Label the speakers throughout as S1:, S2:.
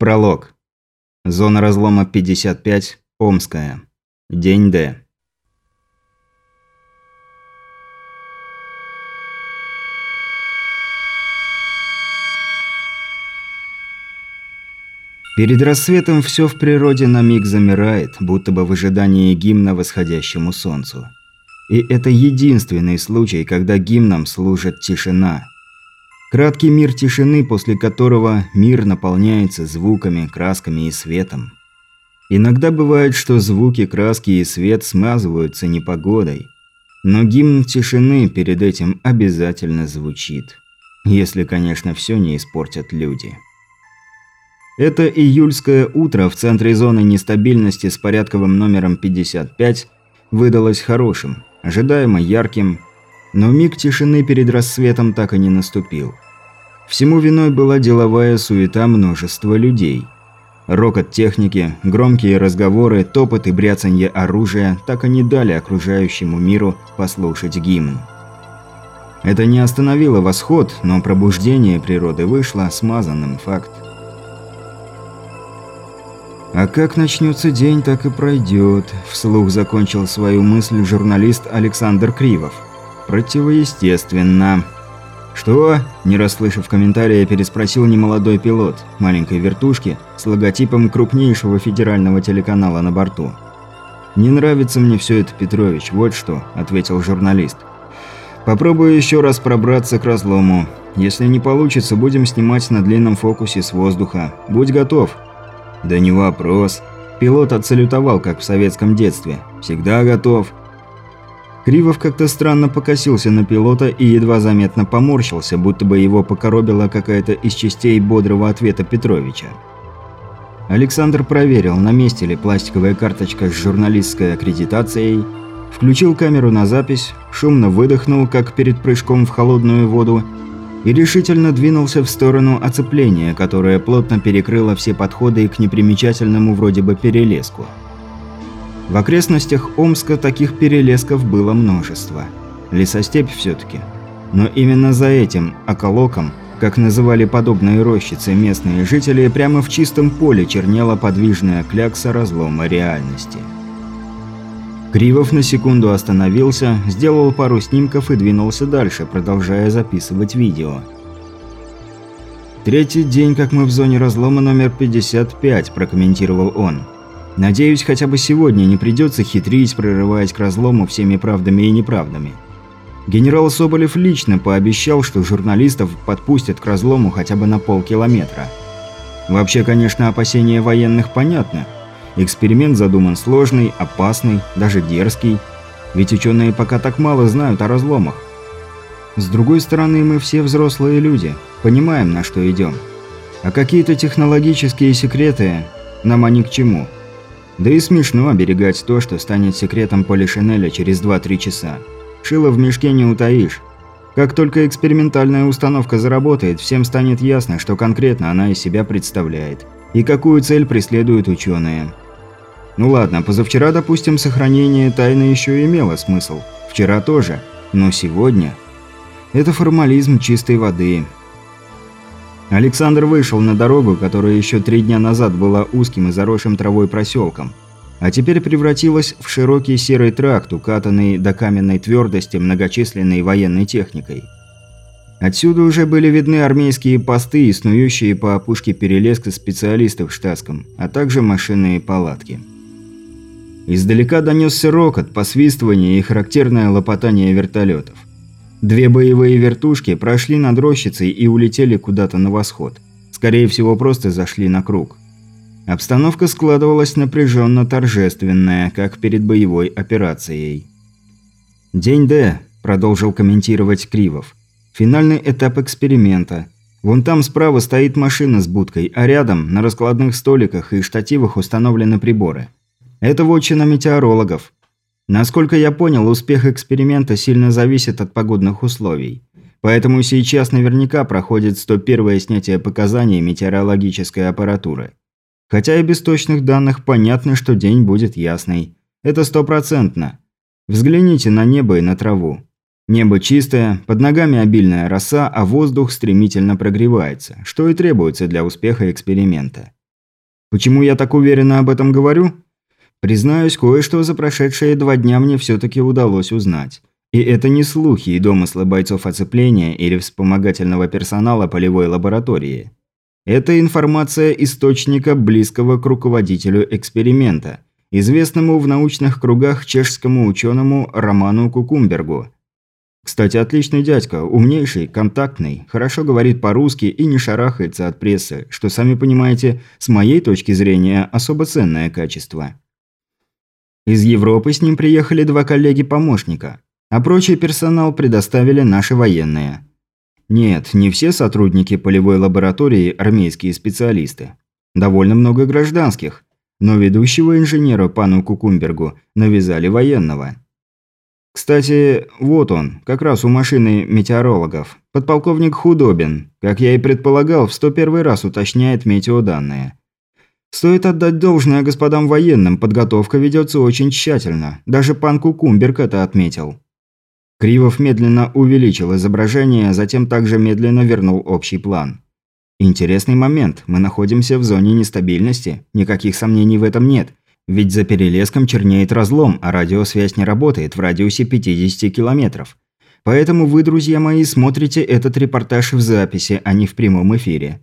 S1: Пролог. Зона разлома 55, Омская. День Д. Перед рассветом все в природе на миг замирает, будто бы в ожидании гимна восходящему солнцу. И это единственный случай, когда гимном служит тишина. Краткий мир тишины, после которого мир наполняется звуками, красками и светом. Иногда бывает, что звуки, краски и свет смазываются непогодой. Но гимн тишины перед этим обязательно звучит. Если, конечно, все не испортят люди. Это июльское утро в центре зоны нестабильности с порядковым номером 55 выдалось хорошим, ожидаемо ярким, но миг тишины перед рассветом так и не наступил. Всему виной была деловая суета множества людей. Рокот техники, громкие разговоры, топот и бряцанье оружия так и не дали окружающему миру послушать гимн. Это не остановило восход, но пробуждение природы вышло смазанным факт. «А как начнется день, так и пройдет», – вслух закончил свою мысль журналист Александр Кривов. «Противоестественно». «Что?» – не расслышав комментария, переспросил немолодой пилот маленькой вертушки с логотипом крупнейшего федерального телеканала на борту. «Не нравится мне все это, Петрович, вот что», – ответил журналист. «Попробую еще раз пробраться к разлому. Если не получится, будем снимать на длинном фокусе с воздуха. Будь готов». «Да не вопрос». Пилот отсалютовал, как в советском детстве. «Всегда готов». Кривов как-то странно покосился на пилота и едва заметно поморщился, будто бы его покоробила какая-то из частей бодрого ответа Петровича. Александр проверил, на месте ли пластиковая карточка с журналистской аккредитацией, включил камеру на запись, шумно выдохнул, как перед прыжком в холодную воду, и решительно двинулся в сторону оцепления, которое плотно перекрыло все подходы к непримечательному вроде бы перелеску. В окрестностях Омска таких перелесков было множество. Лесостепь все-таки. Но именно за этим околоком, как называли подобные рощицы местные жители, прямо в чистом поле чернела подвижная клякса разлома реальности. Кривов на секунду остановился, сделал пару снимков и двинулся дальше, продолжая записывать видео. «Третий день, как мы в зоне разлома номер 55», – прокомментировал он. «Надеюсь, хотя бы сегодня не придется хитрить, прорываясь к разлому всеми правдами и неправдами. Генерал Соболев лично пообещал, что журналистов подпустят к разлому хотя бы на полкилометра. Вообще, конечно, опасения военных понятны – Эксперимент задуман сложный, опасный, даже дерзкий. Ведь ученые пока так мало знают о разломах. С другой стороны, мы все взрослые люди, понимаем, на что идем. А какие-то технологические секреты нам они к чему. Да и смешно оберегать то, что станет секретом Полишинеля через 2-3 часа. Шило в мешке не утаишь. Как только экспериментальная установка заработает, всем станет ясно, что конкретно она из себя представляет и какую цель преследуют ученые. Ну ладно, позавчера, допустим, сохранение тайны еще имело смысл. Вчера тоже. Но сегодня... Это формализм чистой воды. Александр вышел на дорогу, которая еще три дня назад была узким и заросшим травой проселком, а теперь превратилась в широкий серый тракт, укатанный до каменной твердости многочисленной военной техникой. Отсюда уже были видны армейские посты и снующие по опушке перелеска специалистов в штатском, а также машины и палатки. Издалека донесся рокот, посвистывание и характерное лопотание вертолетов. Две боевые вертушки прошли над рощицей и улетели куда-то на восход. Скорее всего, просто зашли на круг. Обстановка складывалась напряженно торжественная, как перед боевой операцией. «День Д», – продолжил комментировать Кривов. «Финальный этап эксперимента. Вон там справа стоит машина с будкой, а рядом, на раскладных столиках и штативах установлены приборы. Это вотчина метеорологов. Насколько я понял, успех эксперимента сильно зависит от погодных условий. Поэтому сейчас наверняка проходит 101-е снятие показаний метеорологической аппаратуры. Хотя и без точных данных понятно, что день будет ясный. Это стопроцентно. Взгляните на небо и на траву. Небо чистое, под ногами обильная роса, а воздух стремительно прогревается, что и требуется для успеха эксперимента. Почему я так уверенно об этом говорю? Признаюсь, кое-что за прошедшие два дня мне все-таки удалось узнать. И это не слухи и домыслы бойцов оцепления или вспомогательного персонала полевой лаборатории. Это информация источника, близкого к руководителю эксперимента, известному в научных кругах чешскому ученому Роману Кукумбергу. Кстати, отличный дядька, умнейший, контактный, хорошо говорит по-русски и не шарахается от прессы, что, сами понимаете, с моей точки зрения, особо ценное качество. Из Европы с ним приехали два коллеги-помощника, а прочий персонал предоставили наши военные. Нет, не все сотрудники полевой лаборатории – армейские специалисты. Довольно много гражданских, но ведущего инженера пану Кукумбергу навязали военного. Кстати, вот он, как раз у машины метеорологов. Подполковник Худобин, как я и предполагал, в 101 раз уточняет метеоданные. Стоит отдать должное господам военным, подготовка ведется очень тщательно. Даже пан Кукумберг это отметил. Кривов медленно увеличил изображение, а затем также медленно вернул общий план. Интересный момент. Мы находимся в зоне нестабильности. Никаких сомнений в этом нет. Ведь за перелеском чернеет разлом, а радиосвязь не работает в радиусе 50 километров. Поэтому вы, друзья мои, смотрите этот репортаж в записи, а не в прямом эфире.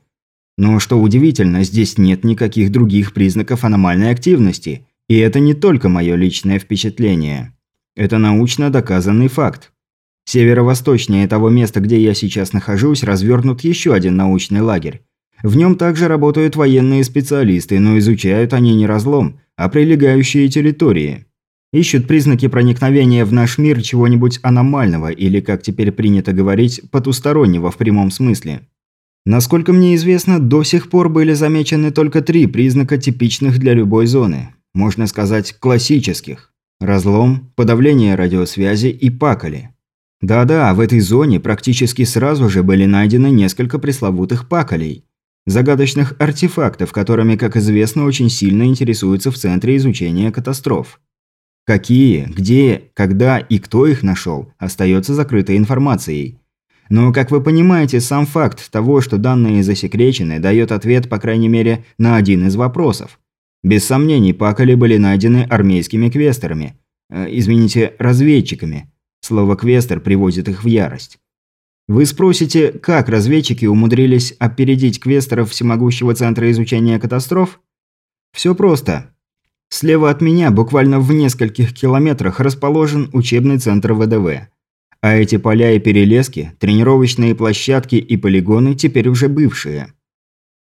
S1: Но что удивительно, здесь нет никаких других признаков аномальной активности. И это не только мое личное впечатление. Это научно доказанный факт. Северо-восточнее того места, где я сейчас нахожусь, развернут еще один научный лагерь. В нем также работают военные специалисты, но изучают они не разлом, а прилегающие территории. Ищут признаки проникновения в наш мир чего-нибудь аномального или, как теперь принято говорить, потустороннего в прямом смысле. Насколько мне известно, до сих пор были замечены только три признака типичных для любой зоны. Можно сказать, классических. Разлом, подавление радиосвязи и пакали. Да-да, в этой зоне практически сразу же были найдены несколько пресловутых пакалей. Загадочных артефактов, которыми, как известно, очень сильно интересуются в Центре изучения катастроф. Какие, где, когда и кто их нашел, остается закрытой информацией – но, как вы понимаете, сам факт того, что данные засекречены, дает ответ, по крайней мере, на один из вопросов. Без сомнений, пакали были найдены армейскими квестерами. Э, извините, разведчиками. Слово «квестер» приводит их в ярость. Вы спросите, как разведчики умудрились опередить квестеров Всемогущего Центра изучения катастроф? Все просто. Слева от меня, буквально в нескольких километрах, расположен учебный центр ВДВ. А эти поля и перелески, тренировочные площадки и полигоны теперь уже бывшие.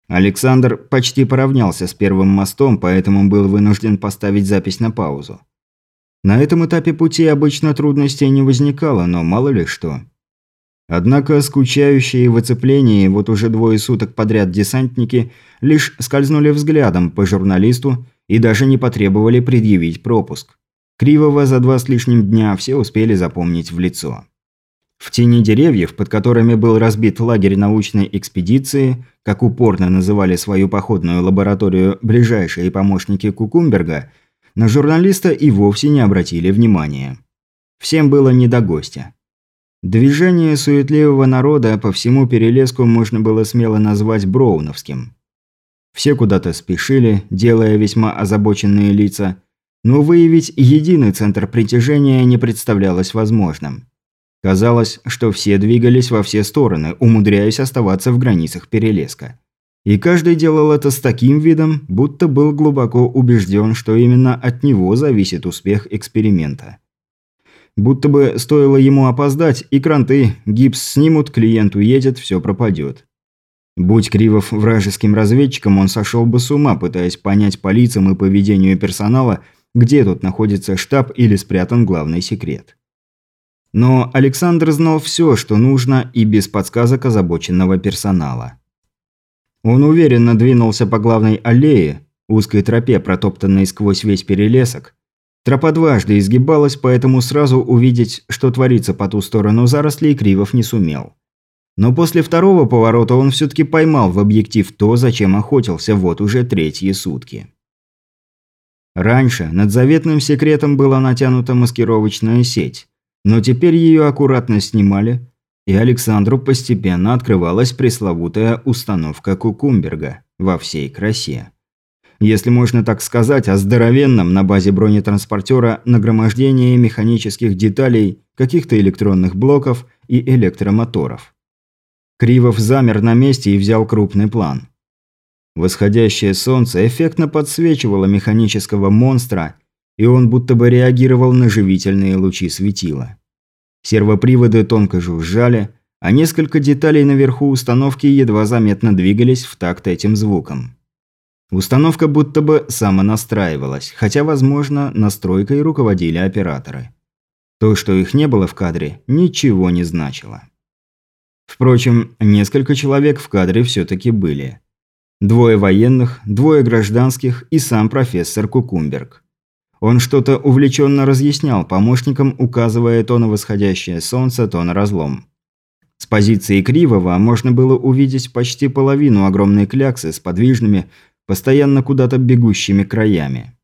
S1: Александр почти поравнялся с первым мостом, поэтому был вынужден поставить запись на паузу. На этом этапе пути обычно трудностей не возникало, но мало ли что. Однако скучающие в оцеплении вот уже двое суток подряд десантники лишь скользнули взглядом по журналисту и даже не потребовали предъявить пропуск. Кривого за два с лишним дня все успели запомнить в лицо. В тени деревьев, под которыми был разбит лагерь научной экспедиции, как упорно называли свою походную лабораторию ближайшие помощники Кукумберга, на журналиста и вовсе не обратили внимания. Всем было не до гостя. Движение суетливого народа по всему перелеску можно было смело назвать броуновским. Все куда-то спешили, делая весьма озабоченные лица, но выявить единый центр притяжения не представлялось возможным. Казалось, что все двигались во все стороны, умудряясь оставаться в границах перелеска. И каждый делал это с таким видом, будто был глубоко убежден, что именно от него зависит успех эксперимента. Будто бы стоило ему опоздать, и кранты, гипс снимут, клиент уедет, все пропадет. Будь Кривов вражеским разведчиком, он сошел бы с ума, пытаясь понять по лицам и поведению персонала, где тут находится штаб или спрятан главный секрет. Но Александр знал все, что нужно, и без подсказок озабоченного персонала. Он уверенно двинулся по главной аллее, узкой тропе, протоптанной сквозь весь перелесок. Тропа дважды изгибалась, поэтому сразу увидеть, что творится по ту сторону зарослей, Кривов не сумел. Но после второго поворота он все-таки поймал в объектив то, зачем охотился вот уже третьи сутки. Раньше над заветным секретом была натянута маскировочная сеть, но теперь ее аккуратно снимали, и Александру постепенно открывалась пресловутая установка Кукумберга во всей красе. если можно так сказать, о здоровенном на базе бронетранспортера нагромождении механических деталей, каких-то электронных блоков и электромоторов. Кривов замер на месте и взял крупный план. Восходящее солнце эффектно подсвечивало механического монстра, и он будто бы реагировал на живительные лучи светила. Сервоприводы тонко жужжали, а несколько деталей наверху установки едва заметно двигались в такт этим звуком. Установка будто бы самонастраивалась, хотя, возможно, настройкой руководили операторы. То, что их не было в кадре, ничего не значило. Впрочем, несколько человек в кадре все-таки были. Двое военных, двое гражданских и сам профессор Кукумберг. Он что-то увлеченно разъяснял помощникам, указывая то на восходящее солнце, то на разлом. С позиции Кривого можно было увидеть почти половину огромной кляксы с подвижными, постоянно куда-то бегущими краями.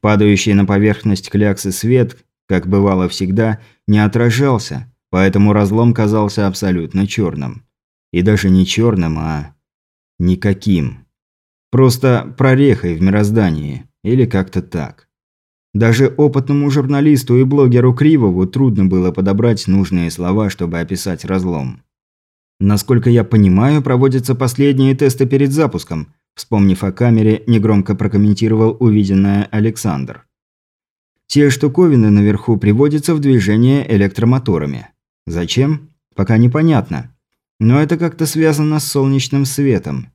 S1: Падающий на поверхность кляксы свет, как бывало всегда, не отражался, поэтому разлом казался абсолютно черным. И даже не черным, а никаким. Просто прорехой в мироздании, или как-то так. Даже опытному журналисту и блогеру Кривову трудно было подобрать нужные слова, чтобы описать разлом. Насколько я понимаю, проводятся последние тесты перед запуском – Вспомнив о камере, негромко прокомментировал увиденное Александр. Те штуковины наверху приводятся в движение электромоторами. Зачем? Пока непонятно. Но это как-то связано с солнечным светом.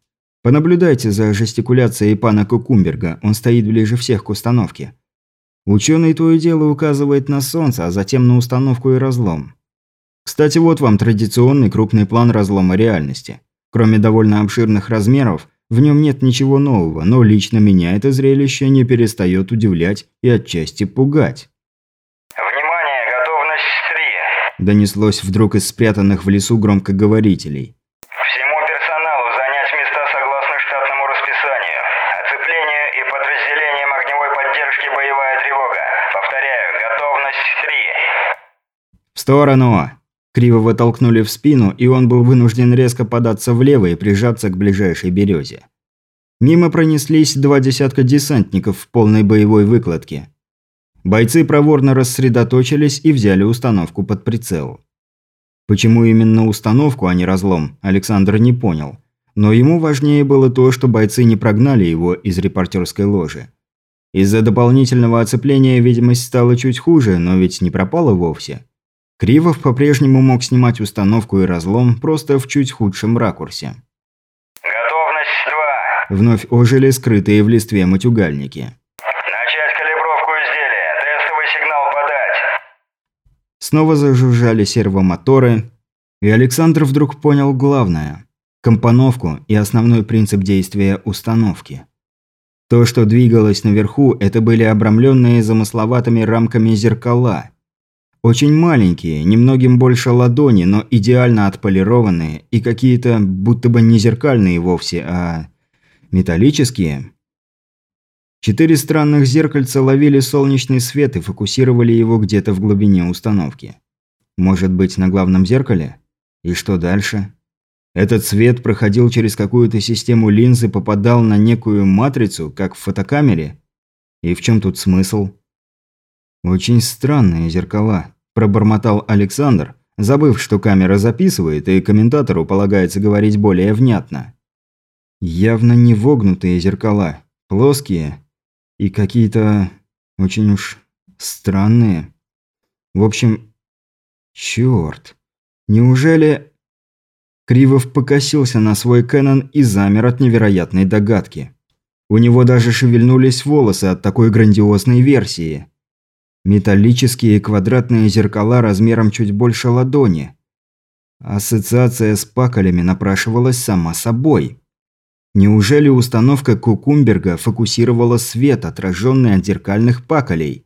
S1: Понаблюдайте за жестикуляцией пана Кукумберга, он стоит ближе всех к установке. Ученый то и дело указывает на солнце, а затем на установку и разлом. Кстати, вот вам традиционный крупный план разлома реальности. Кроме довольно обширных размеров, в нем нет ничего нового, но лично меня это зрелище не перестает удивлять и отчасти пугать.
S2: «Внимание, готовность 3!»
S1: Донеслось вдруг из спрятанных в лесу громкоговорителей.
S2: «Всему персоналу занять места согласно штатному расписанию. Оцепление и подразделениям огневой поддержки боевая тревога. Повторяю, готовность 3!»
S1: «В сторону!» Кривого толкнули в спину, и он был вынужден резко податься влево и прижаться к ближайшей березе. Мимо пронеслись два десятка десантников в полной боевой выкладке. Бойцы проворно рассредоточились и взяли установку под прицел. Почему именно установку, а не разлом, Александр не понял. Но ему важнее было то, что бойцы не прогнали его из репортерской ложи. Из-за дополнительного оцепления видимость стала чуть хуже, но ведь не пропала вовсе. Кривов по-прежнему мог снимать установку и разлом, просто в чуть худшем ракурсе.
S2: «Готовность 2!»
S1: Вновь ожили скрытые в листве матюгальники. Снова зажужжали сервомоторы, и Александр вдруг понял главное – компоновку и основной принцип действия установки. То, что двигалось наверху, это были обрамленные замысловатыми рамками зеркала – очень маленькие, немногим больше ладони, но идеально отполированные и какие-то будто бы не зеркальные вовсе, а металлические. Четыре странных зеркальца ловили солнечный свет и фокусировали его где-то в глубине установки. Может быть, на главном зеркале? И что дальше? Этот свет проходил через какую-то систему линз и попадал на некую матрицу, как в фотокамере? И в чем тут смысл? Очень странные зеркала пробормотал Александр, забыв, что камера записывает и комментатору полагается говорить более внятно. Явно не вогнутые зеркала, плоские и какие-то очень уж странные. В общем, чёрт. Неужели... Кривов покосился на свой Кэнон и замер от невероятной догадки. У него даже шевельнулись волосы от такой грандиозной версии. Металлические квадратные зеркала размером чуть больше ладони. Ассоциация с пакалями напрашивалась сама собой. Неужели установка Кукумберга фокусировала свет, отраженный от зеркальных пакалей?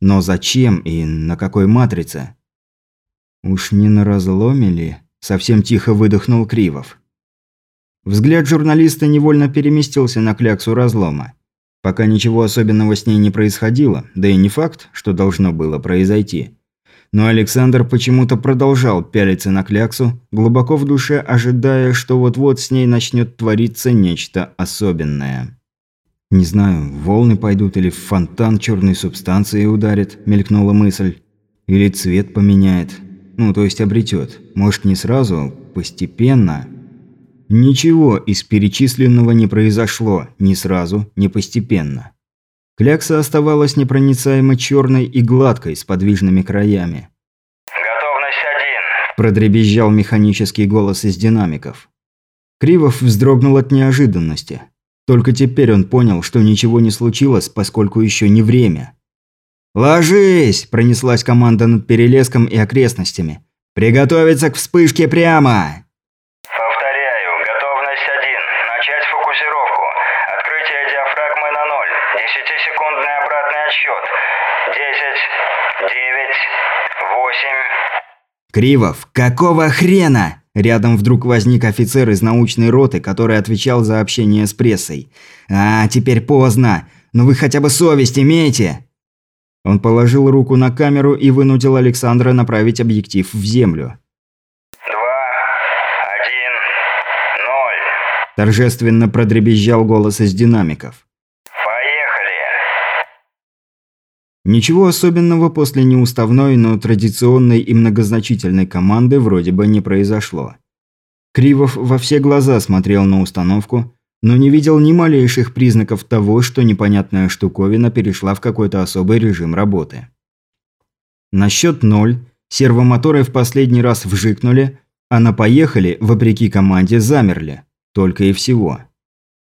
S1: Но зачем и на какой матрице? Уж не на разломе ли? Совсем тихо выдохнул Кривов. Взгляд журналиста невольно переместился на кляксу разлома. Пока ничего особенного с ней не происходило, да и не факт, что должно было произойти. Но Александр почему-то продолжал пялиться на кляксу, глубоко в душе ожидая, что вот-вот с ней начнет твориться нечто особенное. «Не знаю, волны пойдут или в фонтан черной субстанции ударит», – мелькнула мысль. «Или цвет поменяет. Ну, то есть обретет. Может, не сразу, постепенно». Ничего из перечисленного не произошло ни сразу, ни постепенно. Клякса оставалась непроницаемо черной и гладкой, с подвижными краями.
S2: «Готовность один!»
S1: – продребезжал механический голос из динамиков. Кривов вздрогнул от неожиданности. Только теперь он понял, что ничего не случилось, поскольку еще не время. «Ложись!» – пронеслась команда над Перелеском и окрестностями. «Приготовиться к вспышке прямо!»
S2: Повторяю, готовность один. Начать фокусировку. Открытие диафрагмы на ноль. Десятисекундный обратный отсчет. Десять, девять, восемь.
S1: «Кривов, какого хрена?» Рядом вдруг возник офицер из научной роты, который отвечал за общение с прессой. «А, теперь поздно. Но вы хотя бы совесть имеете?» Он положил руку на камеру и вынудил Александра направить объектив в землю.
S2: Два, один, ноль.
S1: Торжественно продребезжал голос из динамиков.
S2: Поехали.
S1: Ничего особенного после неуставной, но традиционной и многозначительной команды вроде бы не произошло. Кривов во все глаза смотрел на установку, но не видел ни малейших признаков того, что непонятная штуковина перешла в какой-то особый режим работы. На счет ноль сервомоторы в последний раз вжикнули, а на «поехали», вопреки команде, замерли. Только и всего.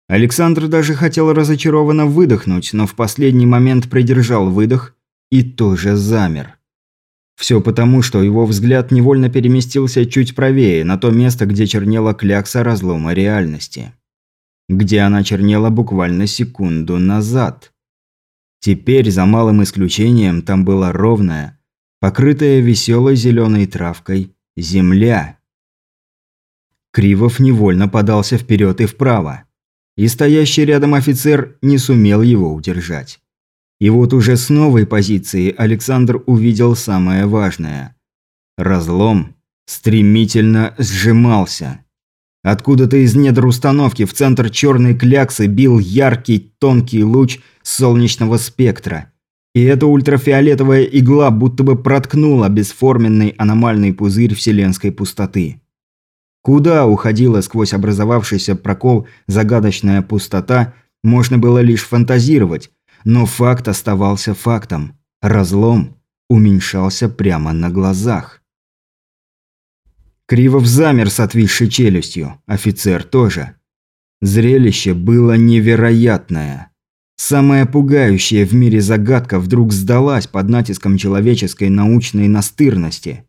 S1: Александр даже хотел разочарованно выдохнуть, но в последний момент придержал выдох и тоже замер. Все потому, что его взгляд невольно переместился чуть правее, на то место, где чернела клякса разлома реальности. Где она чернела буквально секунду назад. Теперь, за малым исключением, там была ровная, покрытая веселой зеленой травкой, земля. Кривов невольно подался вперед и вправо и стоящий рядом офицер не сумел его удержать. И вот уже с новой позиции Александр увидел самое важное. Разлом стремительно сжимался. Откуда-то из недр установки в центр черной кляксы бил яркий тонкий луч солнечного спектра. И эта ультрафиолетовая игла будто бы проткнула бесформенный аномальный пузырь вселенской пустоты. Куда уходила сквозь образовавшийся прокол загадочная пустота, можно было лишь фантазировать, но факт оставался фактом. Разлом уменьшался прямо на глазах. Кривов замер с отвисшей челюстью, офицер тоже. Зрелище было невероятное. Самая пугающая в мире загадка вдруг сдалась под натиском человеческой научной настырности –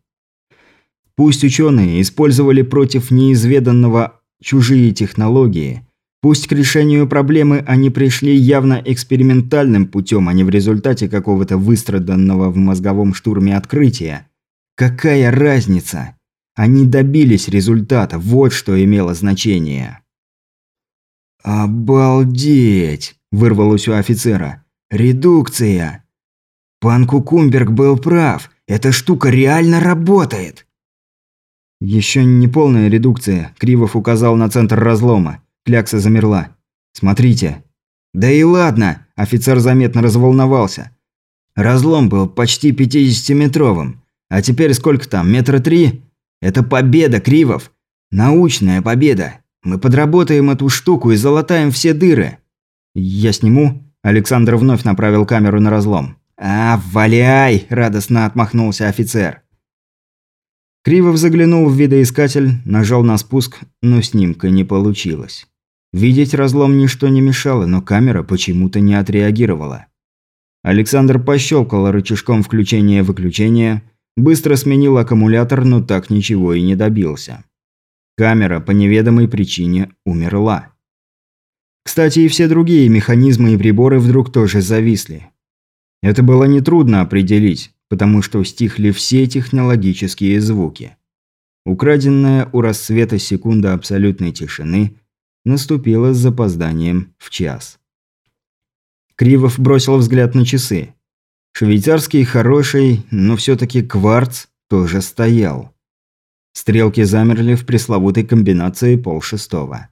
S1: Пусть ученые использовали против неизведанного чужие технологии, пусть к решению проблемы они пришли явно экспериментальным путем, а не в результате какого-то выстраданного в мозговом штурме открытия. Какая разница? Они добились результата, вот что имело значение. «Обалдеть!» – вырвалось у офицера. «Редукция!» «Пан Кукумберг был прав, эта штука реально работает!» Еще не полная редукция. Кривов указал на центр разлома. Клякса замерла. Смотрите. Да и ладно, офицер заметно разволновался. Разлом был почти 50-метровым. А теперь сколько там, метра три? Это победа, Кривов. Научная победа. Мы подработаем эту штуку и залатаем все дыры. Я сниму. Александр вновь направил камеру на разлом. «А, валяй!» – радостно отмахнулся офицер. Кривов заглянул в видоискатель, нажал на спуск, но снимка не получилось. Видеть разлом ничто не мешало, но камера почему-то не отреагировала. Александр пощелкал рычажком включения-выключения, быстро сменил аккумулятор, но так ничего и не добился. Камера по неведомой причине умерла. Кстати, и все другие механизмы и приборы вдруг тоже зависли. Это было нетрудно определить потому что стихли все технологические звуки. Украденная у рассвета секунда абсолютной тишины наступила с запозданием в час. Кривов бросил взгляд на часы. Швейцарский хороший, но все-таки кварц тоже стоял. Стрелки замерли в пресловутой комбинации полшестого.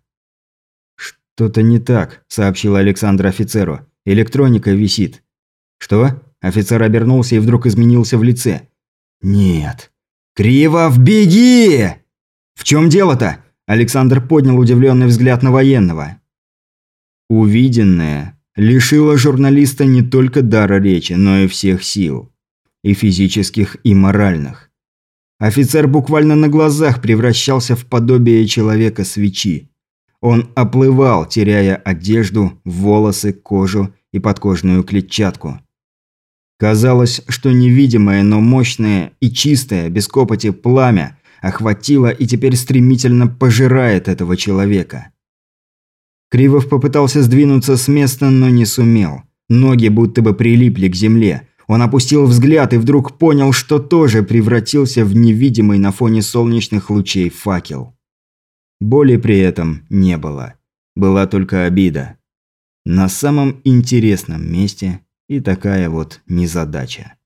S1: «Что-то не так», – сообщил Александр офицеру. «Электроника висит». «Что?» – офицер обернулся и вдруг изменился в лице. «Нет». «Кривов, беги!» «В чем дело-то?» – Александр поднял удивленный взгляд на военного. Увиденное лишило журналиста не только дара речи, но и всех сил. И физических, и моральных. Офицер буквально на глазах превращался в подобие человека-свечи. Он оплывал, теряя одежду, волосы, кожу и подкожную клетчатку. Казалось, что невидимое, но мощное и чистое, без копоти пламя охватило и теперь стремительно пожирает этого человека. Кривов попытался сдвинуться с места, но не сумел. Ноги будто бы прилипли к земле. Он опустил взгляд и вдруг понял, что тоже превратился в невидимый на фоне солнечных лучей факел. Боли при этом не было. Была только обида. На самом интересном месте и такая вот незадача.